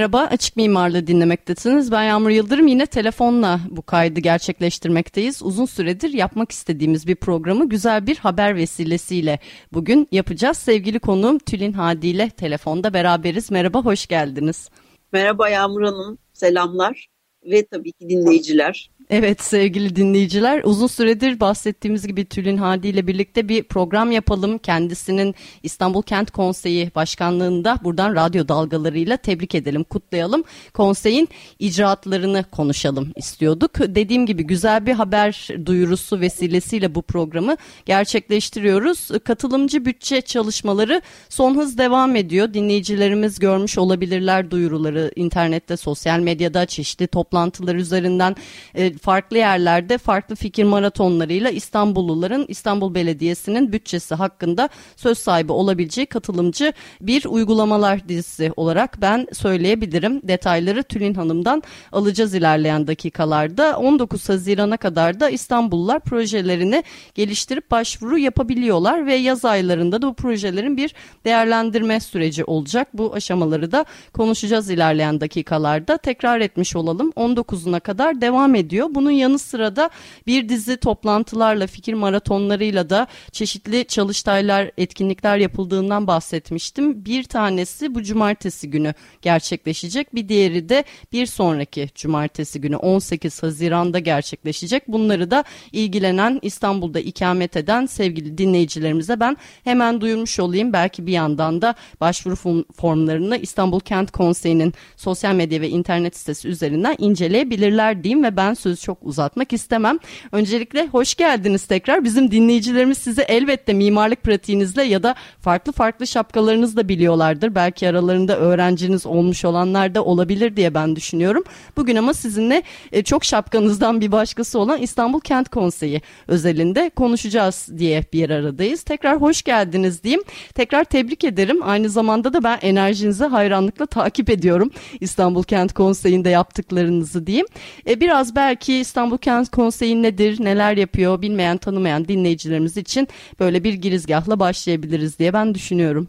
Merhaba, Açık Mimarlığı dinlemektesiniz. Ben Yağmur Yıldırım. Yine telefonla bu kaydı gerçekleştirmekteyiz. Uzun süredir yapmak istediğimiz bir programı güzel bir haber vesilesiyle bugün yapacağız. Sevgili konuğum Tülin Hadi ile telefonda beraberiz. Merhaba, hoş geldiniz. Merhaba Yağmur Hanım, selamlar ve tabii ki dinleyiciler. Evet sevgili dinleyiciler uzun süredir bahsettiğimiz gibi Tülin Hadi ile birlikte bir program yapalım. Kendisinin İstanbul Kent Konseyi Başkanlığında buradan radyo dalgalarıyla tebrik edelim, kutlayalım. Konseyin icraatlarını konuşalım istiyorduk. Dediğim gibi güzel bir haber duyurusu vesilesiyle bu programı gerçekleştiriyoruz. Katılımcı bütçe çalışmaları son hız devam ediyor. Dinleyicilerimiz görmüş olabilirler duyuruları internette, sosyal medyada, çeşitli toplantılar üzerinden e, farklı yerlerde farklı fikir maratonlarıyla İstanbulluların İstanbul Belediyesi'nin bütçesi hakkında söz sahibi olabileceği katılımcı bir uygulamalar dizisi olarak ben söyleyebilirim. Detayları Tülin Hanım'dan alacağız ilerleyen dakikalarda. 19 Haziran'a kadar da İstanbullular projelerini geliştirip başvuru yapabiliyorlar ve yaz aylarında da bu projelerin bir değerlendirme süreci olacak. Bu aşamaları da konuşacağız ilerleyen dakikalarda. Tekrar etmiş olalım. 19'una kadar devam ediyor. Bunun yanı sıra da bir dizi toplantılarla, fikir maratonlarıyla da çeşitli çalıştaylar, etkinlikler yapıldığından bahsetmiştim. Bir tanesi bu cumartesi günü gerçekleşecek. Bir diğeri de bir sonraki cumartesi günü 18 Haziran'da gerçekleşecek. Bunları da ilgilenen İstanbul'da ikamet eden sevgili dinleyicilerimize ben hemen duyurmuş olayım. Belki bir yandan da başvuru formlarını İstanbul Kent Konseyi'nin sosyal medya ve internet sitesi üzerinden inceleyebilirler diyeyim ve ben sözü çok uzatmak istemem. Öncelikle hoş geldiniz tekrar. Bizim dinleyicilerimiz sizi elbette mimarlık pratiğinizle ya da farklı farklı şapkalarınızla biliyorlardır. Belki aralarında öğrenciniz olmuş olanlar da olabilir diye ben düşünüyorum. Bugün ama sizinle e, çok şapkanızdan bir başkası olan İstanbul Kent Konseyi özelinde konuşacağız diye bir aradayız. Tekrar hoş geldiniz diyeyim. Tekrar tebrik ederim. Aynı zamanda da ben enerjinizi hayranlıkla takip ediyorum. İstanbul Kent Konseyi'nde yaptıklarınızı diyeyim. E, biraz belki İstanbul Kent Konseyi nedir, neler yapıyor bilmeyen, tanımayan dinleyicilerimiz için böyle bir girizgahla başlayabiliriz diye ben düşünüyorum.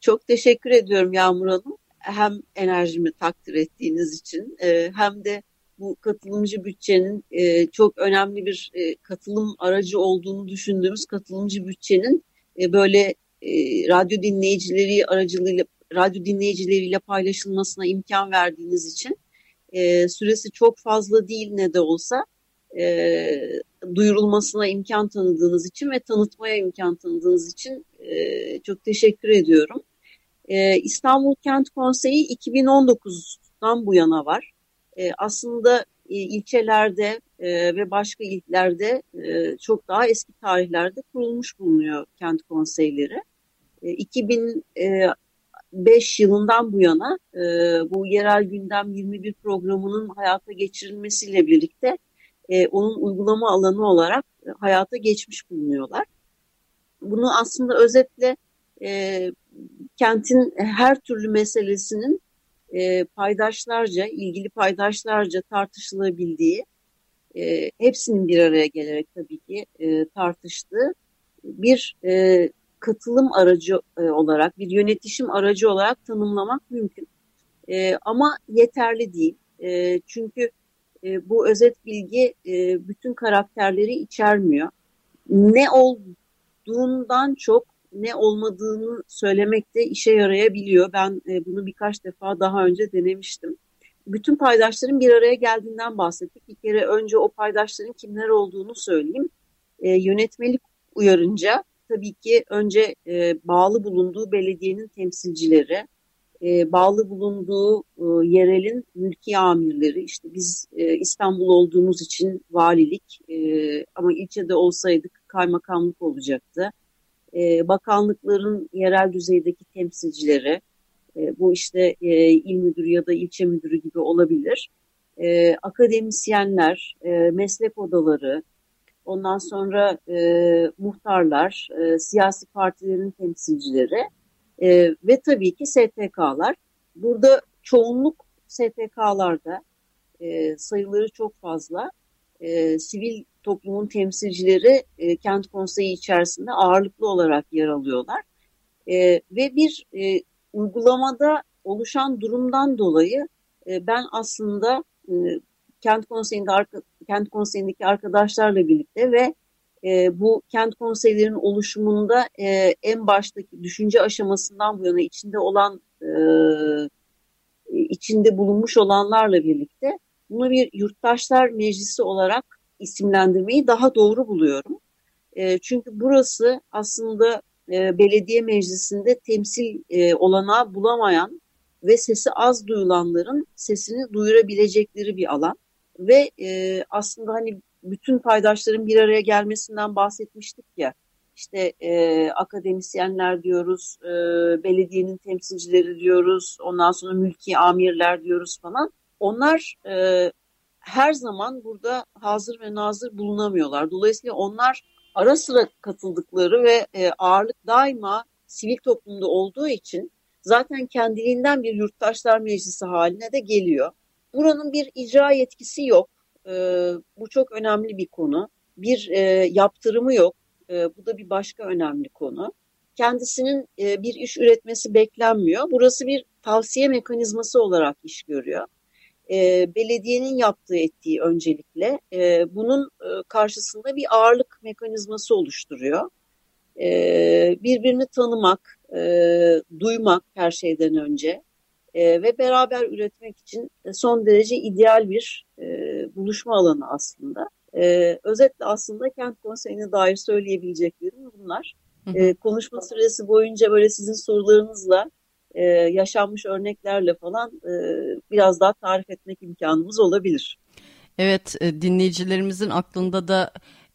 Çok teşekkür ediyorum Yağmur Hanım. Hem enerjimi takdir ettiğiniz için e, hem de bu katılımcı bütçenin e, çok önemli bir e, katılım aracı olduğunu düşündüğümüz katılımcı bütçenin böyle radyo dinleyicileri aracılığıyla radyo dinleyicileriyle paylaşılmasına imkan verdiğiniz için e, süresi çok fazla değil ne de olsa e, duyurulmasına imkan tanıdığınız için ve tanıtmaya imkan tanıdığınız için e, çok teşekkür ediyorum. E, İstanbul Kent Konseyi 2019'dan bu yana var. E, aslında e, ilçelerde e, ve başka illerde e, çok daha eski tarihlerde kurulmuş bulunuyor kent konseyleri. E, 2000 e, 5 yılından bu yana e, bu yerel gündem 21 programının hayata geçirilmesiyle birlikte e, onun uygulama alanı olarak e, hayata geçmiş bulunuyorlar. Bunu aslında özetle e, kentin her türlü meselesinin e, paydaşlarca, ilgili paydaşlarca tartışılabildiği, e, hepsinin bir araya gelerek tabii ki e, tartıştığı bir e, katılım aracı e, olarak, bir yönetişim aracı olarak tanımlamak mümkün. E, ama yeterli değil. E, çünkü e, bu özet bilgi e, bütün karakterleri içermiyor. Ne olduğundan çok ne olmadığını söylemek de işe yarayabiliyor. Ben e, bunu birkaç defa daha önce denemiştim. Bütün paydaşların bir araya geldiğinden bahsettik. Bir kere önce o paydaşların kimler olduğunu söyleyeyim. E, yönetmelik uyarınca tabii ki önce e, bağlı bulunduğu belediyenin temsilcileri, e, bağlı bulunduğu e, yerelin mülki amirleri, işte biz e, İstanbul olduğumuz için valilik e, ama ilçede olsaydık kaymakamlık olacaktı. e, bakanlıkların yerel düzeydeki temsilcileri, e, bu işte e, il müdürü ya da ilçe müdürü gibi olabilir, e, akademisyenler, e, meslek odaları, ondan sonra e, muhtarlar, e, siyasi partilerin temsilcileri e, ve tabii ki STK'lar. Burada çoğunluk STK'larda e, sayıları çok fazla. E, sivil toplumun temsilcileri e, kent konseyi içerisinde ağırlıklı olarak yer alıyorlar. E, ve bir e, uygulamada oluşan durumdan dolayı e, ben aslında e, kent konseyinde arka, kent konseyindeki arkadaşlarla birlikte ve e, bu kent konseylerinin oluşumunda e, en baştaki düşünce aşamasından bu yana içinde olan e, içinde bulunmuş olanlarla birlikte bunu bir yurttaşlar meclisi olarak isimlendirmeyi daha doğru buluyorum. E, çünkü burası aslında e, belediye meclisinde temsil e, olanağı bulamayan ve sesi az duyulanların sesini duyurabilecekleri bir alan ve e, aslında hani bütün paydaşların bir araya gelmesinden bahsetmiştik ya işte e, akademisyenler diyoruz, e, belediyenin temsilcileri diyoruz, ondan sonra mülki amirler diyoruz falan. Onlar e, her zaman burada hazır ve nazır bulunamıyorlar. Dolayısıyla onlar ara sıra katıldıkları ve e, ağırlık daima sivil toplumda olduğu için zaten kendiliğinden bir yurttaşlar meclisi haline de geliyor. Buranın bir icra yetkisi yok. E, bu çok önemli bir konu. Bir e, yaptırımı yok. E, bu da bir başka önemli konu. Kendisinin e, bir iş üretmesi beklenmiyor. Burası bir tavsiye mekanizması olarak iş görüyor. E, belediyenin yaptığı ettiği öncelikle e, bunun e, karşısında bir ağırlık mekanizması oluşturuyor. E, birbirini tanımak, e, duymak her şeyden önce e, ve beraber üretmek için son derece ideal bir e, buluşma alanı aslında. E, özetle aslında kent konseyine dair söyleyebileceklerim bunlar. E, konuşma süresi boyunca böyle sizin sorularınızla e, yaşanmış örneklerle falan e, biraz daha tarif etmek imkanımız olabilir. Evet e, dinleyicilerimizin aklında da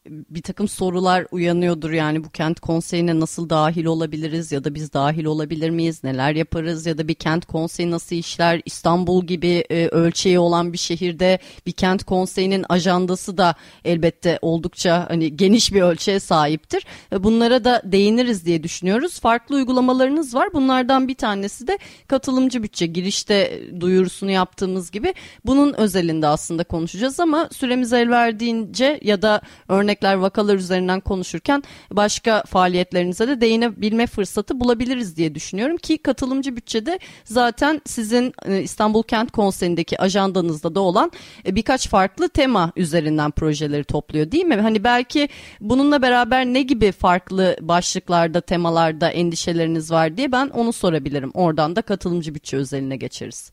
bir takım sorular uyanıyordur yani. Bu kent konseyine nasıl dahil olabiliriz ya da biz dahil olabilir miyiz? Neler yaparız ya da bir kent konseyi nasıl işler? İstanbul gibi e, ölçeği olan bir şehirde bir kent konseyinin ajandası da elbette oldukça hani geniş bir ölçeğe sahiptir. Ve bunlara da değiniriz diye düşünüyoruz. Farklı uygulamalarınız var. Bunlardan bir tanesi de katılımcı bütçe girişte duyurusunu yaptığımız gibi. Bunun özelinde aslında konuşacağız ama süremiz el verdiğince ya da örnek örnekler, vakalar üzerinden konuşurken başka faaliyetlerinize de değinebilme fırsatı bulabiliriz diye düşünüyorum ki katılımcı bütçede zaten sizin e, İstanbul Kent Konseyi'ndeki ajandanızda da olan e, birkaç farklı tema üzerinden projeleri topluyor değil mi? Hani belki bununla beraber ne gibi farklı başlıklarda, temalarda endişeleriniz var diye ben onu sorabilirim. Oradan da katılımcı bütçe özeline geçeriz.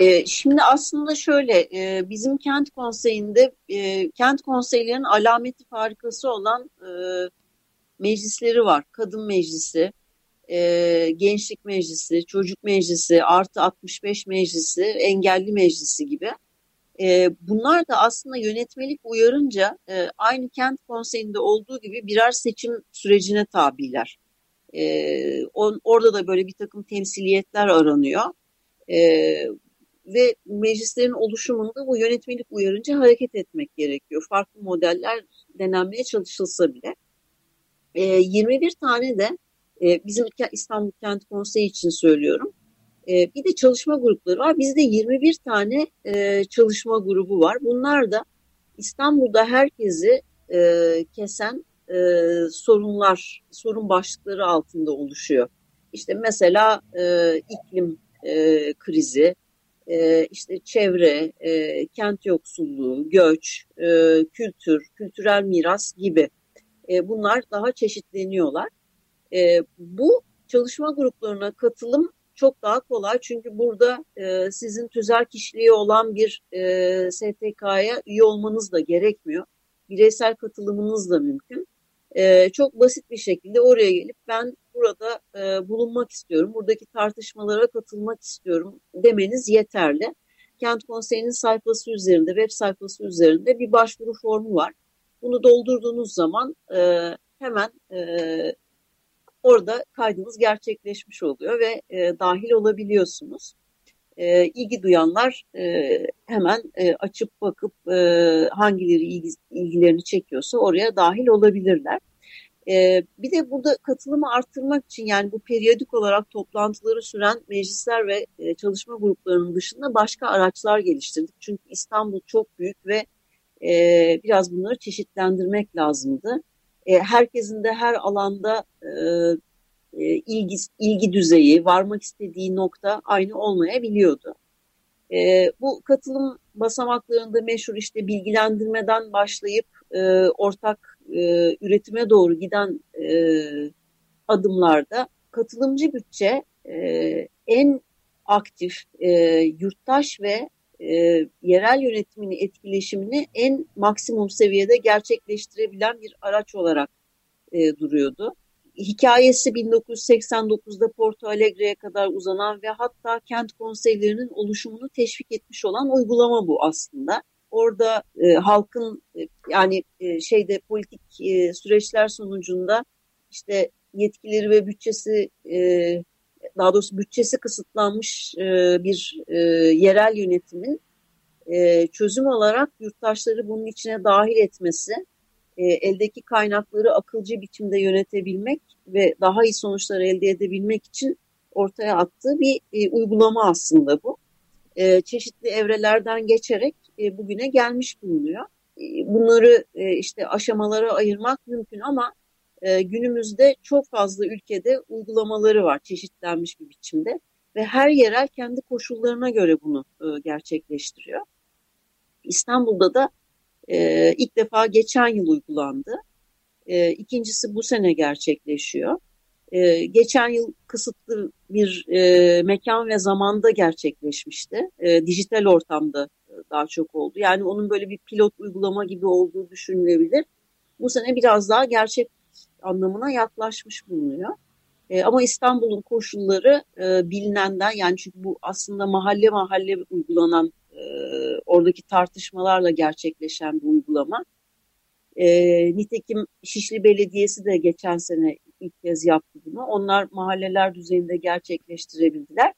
E, şimdi aslında şöyle e, bizim kent konseyinde e, kent konseylerinin alameti farikası olan e, meclisleri var. Kadın meclisi, e, gençlik meclisi, çocuk meclisi, artı 65 meclisi, engelli meclisi gibi. E, bunlar da aslında yönetmelik uyarınca e, aynı kent konseyinde olduğu gibi birer seçim sürecine tabiler. E, on, orada da böyle bir takım temsiliyetler aranıyor. E, ve meclislerin oluşumunda bu yönetmelik uyarınca hareket etmek gerekiyor. Farklı modeller denenmeye çalışılsa bile. E, 21 tane de e, bizim İstanbul Kent Konseyi için söylüyorum. E, bir de çalışma grupları var. Bizde 21 tane e, çalışma grubu var. Bunlar da İstanbul'da herkesi e, kesen e, sorunlar, sorun başlıkları altında oluşuyor. İşte mesela e, iklim e, krizi, e, işte çevre, e, kent yoksulluğu, göç, e, kültür, kültürel miras gibi e, bunlar daha çeşitleniyorlar. E, bu çalışma gruplarına katılım çok daha kolay çünkü burada e, sizin tüzel kişiliği olan bir e, STK'ya üye olmanız da gerekmiyor. Bireysel katılımınız da mümkün. E, çok basit bir şekilde oraya gelip ben burada e, bulunmak istiyorum, buradaki tartışmalara katılmak istiyorum demeniz yeterli. Kent Konseyi'nin sayfası üzerinde, web sayfası üzerinde bir başvuru formu var. Bunu doldurduğunuz zaman e, hemen e, orada kaydınız gerçekleşmiş oluyor ve e, dahil olabiliyorsunuz. E, ilgi duyanlar e, hemen e, açıp bakıp e, hangileri ilgi, ilgilerini çekiyorsa oraya dahil olabilirler. E, bir de burada katılımı arttırmak için yani bu periyodik olarak toplantıları süren meclisler ve e, çalışma gruplarının dışında başka araçlar geliştirdik. Çünkü İstanbul çok büyük ve e, biraz bunları çeşitlendirmek lazımdı. E, herkesin de her alanda e, e, ilgi, ilgi düzeyi, varmak istediği nokta aynı olmayabiliyordu. E, bu katılım basamaklarında meşhur işte bilgilendirmeden başlayıp e, ortak e, üretime doğru giden e, adımlarda katılımcı bütçe e, en aktif e, yurttaş ve e, yerel yönetimini etkileşimini en maksimum seviyede gerçekleştirebilen bir araç olarak e, duruyordu. Hikayesi 1989'da Porto Alegre'ye kadar uzanan ve hatta kent konseylerinin oluşumunu teşvik etmiş olan uygulama bu aslında. Orada e, halkın e, yani e, şeyde politik e, süreçler sonucunda işte yetkileri ve bütçesi e, daha doğrusu bütçesi kısıtlanmış e, bir e, yerel yönetimin e, çözüm olarak yurttaşları bunun içine dahil etmesi, e, eldeki kaynakları akılcı biçimde yönetebilmek ve daha iyi sonuçlar elde edebilmek için ortaya attığı bir e, uygulama aslında bu. E, çeşitli evrelerden geçerek e, bugüne gelmiş bulunuyor. E, bunları e, işte aşamalara ayırmak mümkün ama günümüzde çok fazla ülkede uygulamaları var çeşitlenmiş bir biçimde ve her yerel kendi koşullarına göre bunu gerçekleştiriyor. İstanbul'da da ilk defa geçen yıl uygulandı. E, ikincisi bu sene gerçekleşiyor. E, geçen yıl kısıtlı bir e, mekan ve zamanda gerçekleşmişti. E, dijital ortamda e, daha çok oldu. Yani onun böyle bir pilot uygulama gibi olduğu düşünülebilir. Bu sene biraz daha gerçek anlamına yaklaşmış bulunuyor. E, ama İstanbul'un koşulları e, bilinenden yani çünkü bu aslında mahalle mahalle uygulanan e, oradaki tartışmalarla gerçekleşen bir uygulama. E, nitekim Şişli Belediyesi de geçen sene ilk kez yaptı bunu. Onlar mahalleler düzeyinde gerçekleştirebildiler.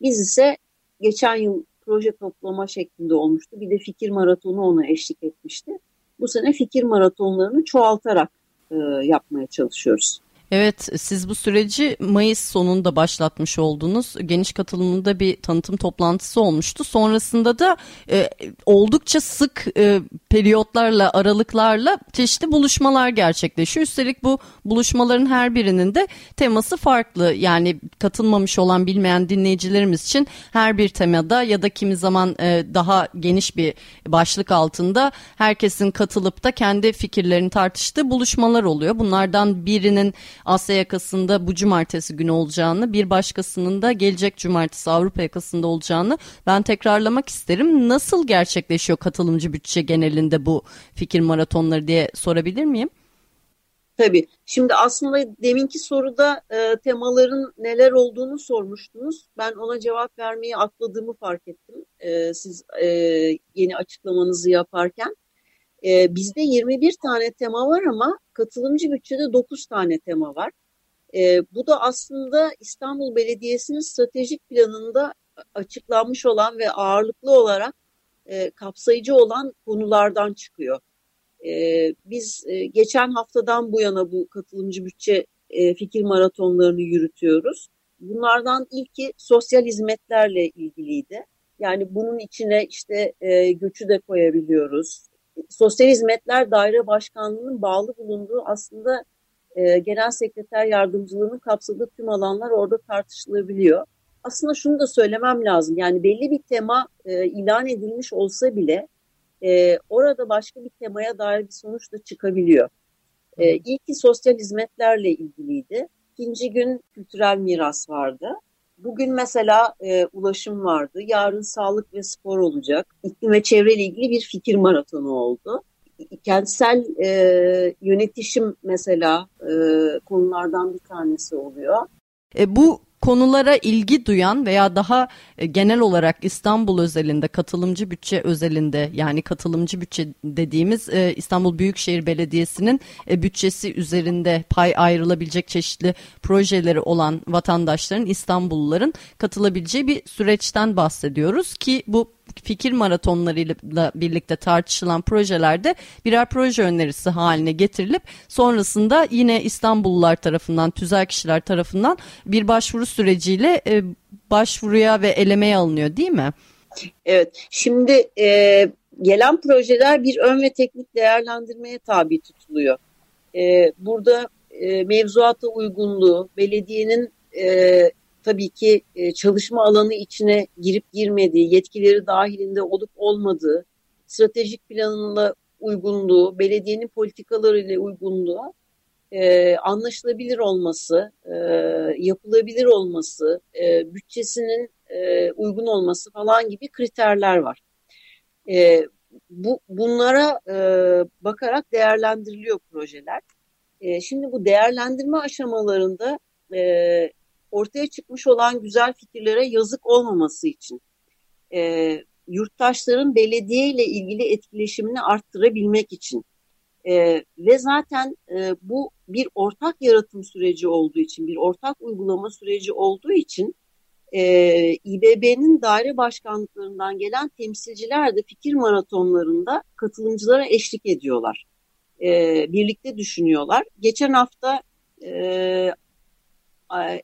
Biz ise geçen yıl proje toplama şeklinde olmuştu. Bir de fikir maratonu ona eşlik etmişti. Bu sene fikir maratonlarını çoğaltarak e, yapmaya çalışıyoruz. Evet siz bu süreci Mayıs sonunda başlatmış oldunuz. Geniş katılımında bir tanıtım toplantısı olmuştu. Sonrasında da e, oldukça sık e, periyotlarla aralıklarla çeşitli buluşmalar gerçekleşiyor. Üstelik bu buluşmaların her birinin de teması farklı. Yani katılmamış olan bilmeyen dinleyicilerimiz için her bir temada ya da kimi zaman e, daha geniş bir başlık altında herkesin katılıp da kendi fikirlerini tartıştığı buluşmalar oluyor. Bunlardan birinin Asya yakasında bu cumartesi günü olacağını, bir başkasının da gelecek cumartesi Avrupa yakasında olacağını ben tekrarlamak isterim. Nasıl gerçekleşiyor katılımcı bütçe genelinde bu fikir maratonları diye sorabilir miyim? Tabii. Şimdi aslında deminki soruda e, temaların neler olduğunu sormuştunuz. Ben ona cevap vermeyi atladığımı fark ettim. E, siz e, yeni açıklamanızı yaparken. E, bizde 21 tane tema var ama katılımcı bütçede 9 tane tema var. E, bu da aslında İstanbul Belediyesi'nin stratejik planında açıklanmış olan ve ağırlıklı olarak e, kapsayıcı olan konulardan çıkıyor. E, biz e, geçen haftadan bu yana bu katılımcı bütçe e, fikir maratonlarını yürütüyoruz. Bunlardan ilki sosyal hizmetlerle ilgiliydi. Yani bunun içine işte e, göçü de koyabiliyoruz, Sosyal Hizmetler Daire Başkanlığı'nın bağlı bulunduğu aslında e, genel sekreter yardımcılığının kapsadığı tüm alanlar orada tartışılabiliyor. Aslında şunu da söylemem lazım. Yani belli bir tema e, ilan edilmiş olsa bile e, orada başka bir temaya dair bir sonuç da çıkabiliyor. E, ilki sosyal hizmetlerle ilgiliydi. İkinci gün kültürel miras vardı. Bugün mesela e, ulaşım vardı. Yarın sağlık ve spor olacak. İklim ve çevreyle ilgili bir fikir maratonu oldu. Kentsel e, yönetişim mesela e, konulardan bir tanesi oluyor. E, bu konulara ilgi duyan veya daha e, genel olarak İstanbul özelinde katılımcı bütçe özelinde yani katılımcı bütçe dediğimiz e, İstanbul Büyükşehir Belediyesi'nin e, bütçesi üzerinde pay ayrılabilecek çeşitli projeleri olan vatandaşların İstanbulluların katılabileceği bir süreçten bahsediyoruz ki bu fikir maratonlarıyla birlikte tartışılan projelerde birer proje önerisi haline getirilip sonrasında yine İstanbullular tarafından, tüzel kişiler tarafından bir başvuru süreciyle e, başvuruya ve elemeye alınıyor değil mi? Evet, şimdi e, gelen projeler bir ön ve teknik değerlendirmeye tabi tutuluyor. E, burada e, mevzuata uygunluğu, belediyenin e, tabii ki e, çalışma alanı içine girip girmediği, yetkileri dahilinde olup olmadığı, stratejik planınla uygunluğu, belediyenin politikalarıyla uygunluğu, e, anlaşılabilir olması, e, yapılabilir olması, e, bütçesinin e, uygun olması falan gibi kriterler var. E, bu Bunlara e, bakarak değerlendiriliyor projeler. E, şimdi bu değerlendirme aşamalarında e, ortaya çıkmış olan güzel fikirlere yazık olmaması için e, yurttaşların belediye ile ilgili etkileşimini arttırabilmek için e, ve zaten e, bu bir ortak yaratım süreci olduğu için, bir ortak uygulama süreci olduğu için e, İBB'nin daire başkanlıklarından gelen temsilciler de fikir maratonlarında katılımcılara eşlik ediyorlar. E, birlikte düşünüyorlar. Geçen hafta e,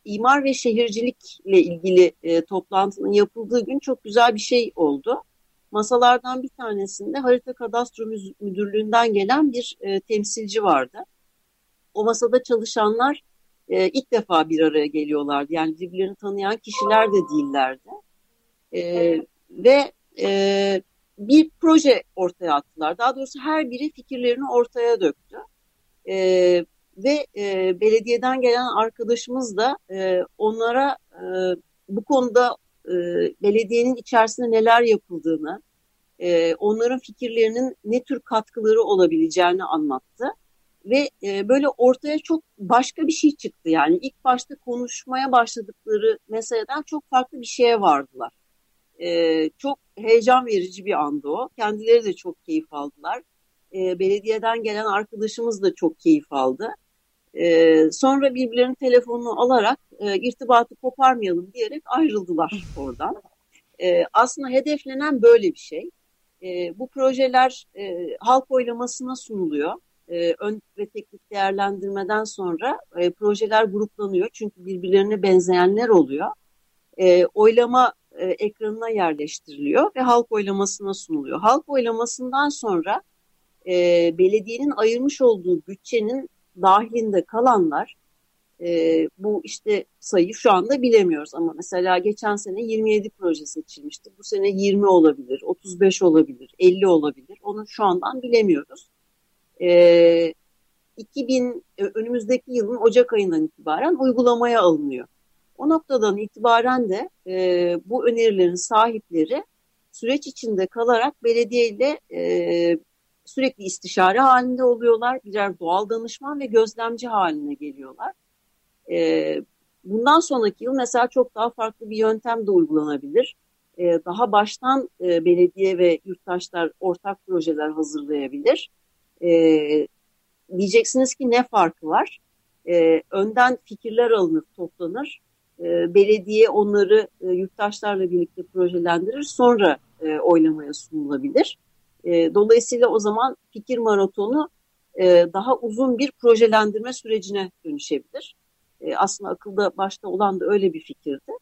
imar ve şehircilikle ilgili e, toplantının yapıldığı gün çok güzel bir şey oldu. Masalardan bir tanesinde Harita Kadastro Müdürlüğü'nden gelen bir e, temsilci vardı. O masada çalışanlar e, ilk defa bir araya geliyorlardı. Yani birbirlerini tanıyan kişiler de değillerdi. E, ve e, bir proje ortaya attılar. Daha doğrusu her biri fikirlerini ortaya döktü. E, ve e, belediyeden gelen arkadaşımız da e, onlara e, bu konuda e, belediyenin içerisinde neler yapıldığını, e, onların fikirlerinin ne tür katkıları olabileceğini anlattı. Ve e, böyle ortaya çok başka bir şey çıktı. Yani ilk başta konuşmaya başladıkları meseleden çok farklı bir şeye vardılar. E, çok heyecan verici bir andı o. Kendileri de çok keyif aldılar. E, belediyeden gelen arkadaşımız da çok keyif aldı. E, sonra birbirlerinin telefonunu alarak e, irtibatı koparmayalım diyerek ayrıldılar oradan. E, aslında hedeflenen böyle bir şey. E, bu projeler e, halk oylamasına sunuluyor. E, ön ve teknik değerlendirmeden sonra e, projeler gruplanıyor. Çünkü birbirlerine benzeyenler oluyor. E, oylama e, ekranına yerleştiriliyor ve halk oylamasına sunuluyor. Halk oylamasından sonra e, belediyenin ayırmış olduğu bütçenin dahilinde kalanlar e, bu işte sayı şu anda bilemiyoruz ama mesela geçen sene 27 proje seçilmişti. Bu sene 20 olabilir, 35 olabilir, 50 olabilir. Onu şu andan bilemiyoruz. E, 2000 e, önümüzdeki yılın Ocak ayından itibaren uygulamaya alınıyor. O noktadan itibaren de e, bu önerilerin sahipleri süreç içinde kalarak belediye ile e, sürekli istişare halinde oluyorlar. Birer doğal danışman ve gözlemci haline geliyorlar. E, bundan sonraki yıl mesela çok daha farklı bir yöntem de uygulanabilir. E, daha baştan e, belediye ve yurttaşlar ortak projeler hazırlayabilir. E, diyeceksiniz ki ne farkı var? E, önden fikirler alınır, toplanır. E, belediye onları e, yurttaşlarla birlikte projelendirir. Sonra e, oylamaya sunulabilir. E, dolayısıyla o zaman fikir maratonu e, daha uzun bir projelendirme sürecine dönüşebilir. E, aslında akılda başta olan da öyle bir fikirdi.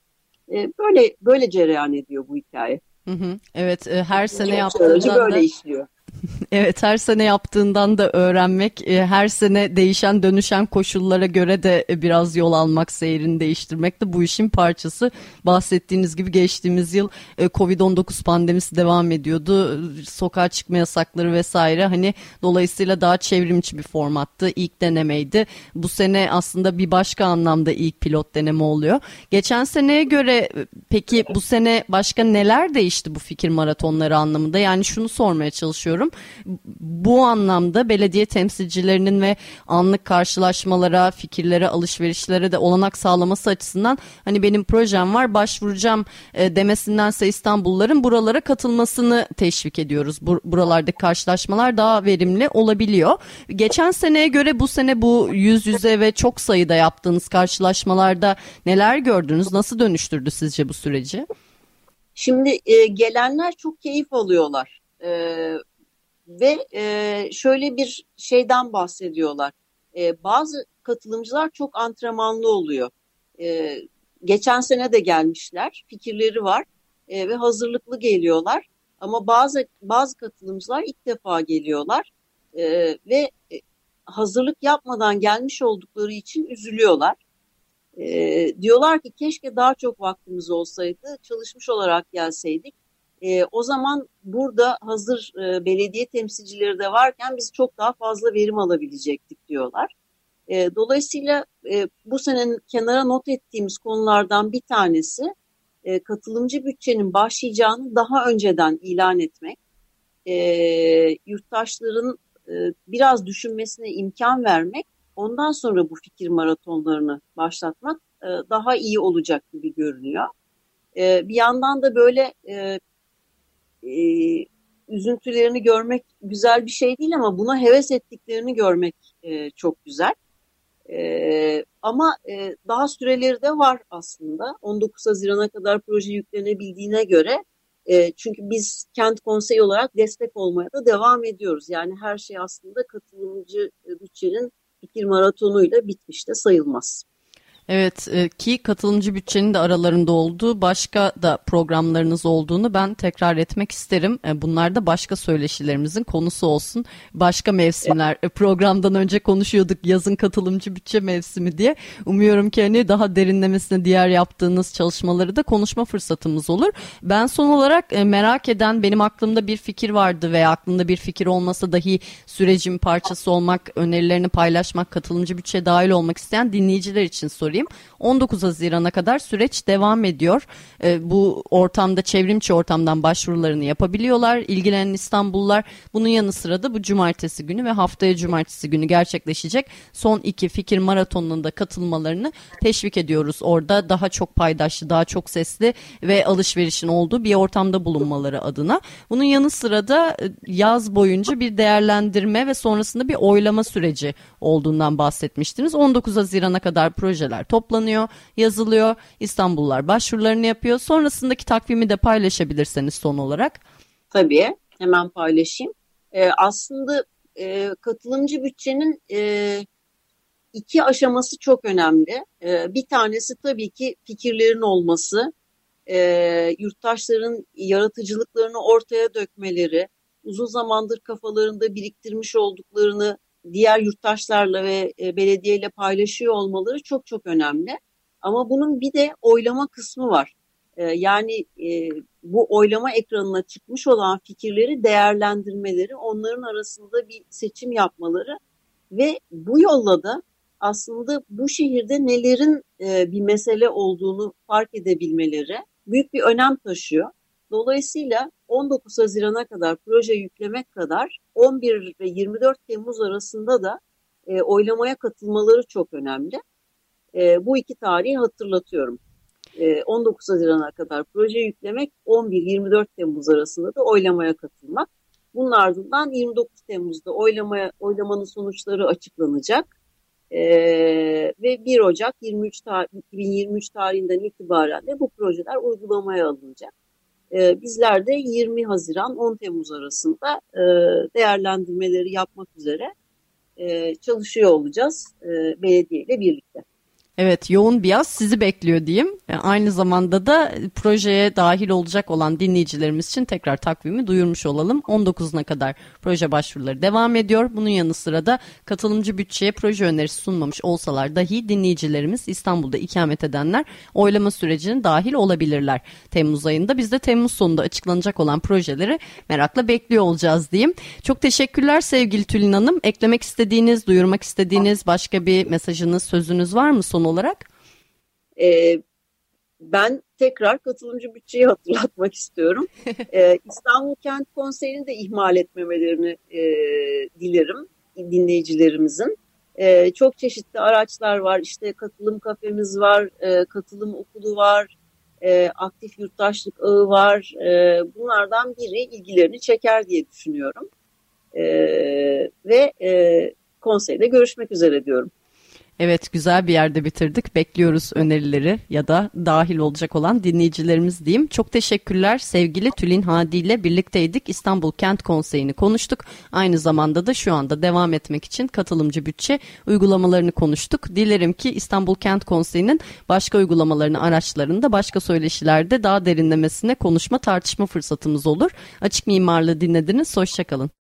E, böyle böyle cereyan ediyor bu hikaye. Hı hı, evet e, her sene yaptığında böyle işliyor. Evet her sene yaptığından da öğrenmek, e, her sene değişen dönüşen koşullara göre de e, biraz yol almak, seyrini değiştirmek de bu işin parçası. Bahsettiğiniz gibi geçtiğimiz yıl e, Covid-19 pandemisi devam ediyordu. Sokağa çıkma yasakları vesaire hani dolayısıyla daha çevrimçi bir formattı. İlk denemeydi. Bu sene aslında bir başka anlamda ilk pilot deneme oluyor. Geçen seneye göre peki bu sene başka neler değişti bu fikir maratonları anlamında? Yani şunu sormaya çalışıyorum. Bu anlamda belediye temsilcilerinin ve anlık karşılaşmalara, fikirlere, alışverişlere de olanak sağlaması açısından hani benim projem var başvuracağım e, demesindense İstanbulluların buralara katılmasını teşvik ediyoruz. Bur buralardaki karşılaşmalar daha verimli olabiliyor. Geçen seneye göre bu sene bu yüz yüze ve çok sayıda yaptığınız karşılaşmalarda neler gördünüz? Nasıl dönüştürdü sizce bu süreci? Şimdi e, gelenler çok keyif alıyorlar e, ve e, şöyle bir şeyden bahsediyorlar. E, bazı katılımcılar çok antrenmanlı oluyor. E, geçen sene de gelmişler, fikirleri var e, ve hazırlıklı geliyorlar. Ama bazı bazı katılımcılar ilk defa geliyorlar e, ve e, hazırlık yapmadan gelmiş oldukları için üzülüyorlar. E, diyorlar ki keşke daha çok vaktimiz olsaydı, çalışmış olarak gelseydik. E, o zaman burada hazır e, belediye temsilcileri de varken biz çok daha fazla verim alabilecektik diyorlar. E, dolayısıyla e, bu senenin kenara not ettiğimiz konulardan bir tanesi e, katılımcı bütçenin başlayacağını daha önceden ilan etmek. E, yurttaşların e, biraz düşünmesine imkan vermek ondan sonra bu fikir maratonlarını başlatmak e, daha iyi olacak gibi görünüyor. E, bir yandan da böyle e, e, üzüntülerini görmek güzel bir şey değil ama buna heves ettiklerini görmek e, çok güzel. E, ama e, daha süreleri de var aslında. 19 Haziran'a kadar proje yüklenebildiğine göre e, çünkü biz kent konseyi olarak destek olmaya da devam ediyoruz. Yani her şey aslında katılımcı bütçenin fikir maratonuyla bitmiş de sayılmaz. Evet e, ki katılımcı bütçenin de aralarında olduğu başka da programlarınız olduğunu ben tekrar etmek isterim. E, bunlar da başka söyleşilerimizin konusu olsun. Başka mevsimler e, programdan önce konuşuyorduk yazın katılımcı bütçe mevsimi diye. Umuyorum ki hani daha derinlemesine diğer yaptığınız çalışmaları da konuşma fırsatımız olur. Ben son olarak merak eden benim aklımda bir fikir vardı veya aklımda bir fikir olmasa dahi sürecin parçası olmak, önerilerini paylaşmak, katılımcı bütçe dahil olmak isteyen dinleyiciler için sorayım sorayım. 19 Haziran'a kadar süreç devam ediyor. E, bu ortamda çevrimçi ortamdan başvurularını yapabiliyorlar. İlgilenen İstanbullular bunun yanı sıra da bu cumartesi günü ve haftaya cumartesi günü gerçekleşecek son iki fikir maratonunda katılmalarını teşvik ediyoruz. Orada daha çok paydaşlı, daha çok sesli ve alışverişin olduğu bir ortamda bulunmaları adına. Bunun yanı sıra da e, yaz boyunca bir değerlendirme ve sonrasında bir oylama süreci olduğundan bahsetmiştiniz. 19 Haziran'a kadar projeler toplanıyor, yazılıyor. İstanbullular başvurularını yapıyor. Sonrasındaki takvimi de paylaşabilirseniz son olarak. Tabii hemen paylaşayım. Ee, aslında e, katılımcı bütçenin e, iki aşaması çok önemli. E, bir tanesi tabii ki fikirlerin olması, e, yurttaşların yaratıcılıklarını ortaya dökmeleri, uzun zamandır kafalarında biriktirmiş olduklarını diğer yurttaşlarla ve e, belediyeyle paylaşıyor olmaları çok çok önemli. Ama bunun bir de oylama kısmı var. E, yani e, bu oylama ekranına çıkmış olan fikirleri değerlendirmeleri, onların arasında bir seçim yapmaları ve bu yolla da aslında bu şehirde nelerin e, bir mesele olduğunu fark edebilmeleri büyük bir önem taşıyor. Dolayısıyla 19 Haziran'a kadar proje yüklemek kadar 11 ve 24 Temmuz arasında da e, oylamaya katılmaları çok önemli. E, bu iki tarihi hatırlatıyorum. E, 19 Haziran'a kadar proje yüklemek, 11-24 Temmuz arasında da oylamaya katılmak. Bunun ardından 29 Temmuz'da oylamaya, oylamanın sonuçları açıklanacak. Ee, ve 1 Ocak 23 tar 2023 tarihinden itibaren de bu projeler uygulamaya alınacak. E, bizler de 20 Haziran 10 Temmuz arasında e, değerlendirmeleri yapmak üzere e, çalışıyor olacağız e, birlikte. Evet yoğun bir yaz sizi bekliyor diyeyim. E, aynı zamanda da projeye dahil olacak olan dinleyicilerimiz için tekrar takvimi duyurmuş olalım. 19'una kadar proje başvuruları devam ediyor. Bunun yanı sıra da katılımcı bütçeye proje önerisi sunmamış olsalar dahi dinleyicilerimiz İstanbul'da ikamet edenler oylama sürecine dahil olabilirler. Temmuz ayında biz de Temmuz sonunda açıklanacak olan projeleri merakla bekliyor olacağız diyeyim. Çok teşekkürler sevgili Tülin Hanım. Eklemek istediğiniz, duyurmak istediğiniz başka bir mesajınız, sözünüz var mı son olarak? E, ben tekrar katılımcı bütçeyi hatırlatmak istiyorum. ee, İstanbul Kent Konseyi'ni de ihmal etmemelerini e, dilerim dinleyicilerimizin. E, çok çeşitli araçlar var. İşte katılım kafemiz var, e, katılım okulu var, e, aktif yurttaşlık ağı var. E, bunlardan biri ilgilerini çeker diye düşünüyorum. E, ve e, konseyde görüşmek üzere diyorum. Evet güzel bir yerde bitirdik. Bekliyoruz önerileri ya da dahil olacak olan dinleyicilerimiz diyeyim. Çok teşekkürler. Sevgili Tülin Hadi ile birlikteydik. İstanbul Kent Konseyi'ni konuştuk. Aynı zamanda da şu anda devam etmek için katılımcı bütçe uygulamalarını konuştuk. Dilerim ki İstanbul Kent Konseyi'nin başka uygulamalarını araçlarında başka söyleşilerde daha derinlemesine konuşma tartışma fırsatımız olur. Açık Mimarlığı dinlediniz. Hoşçakalın.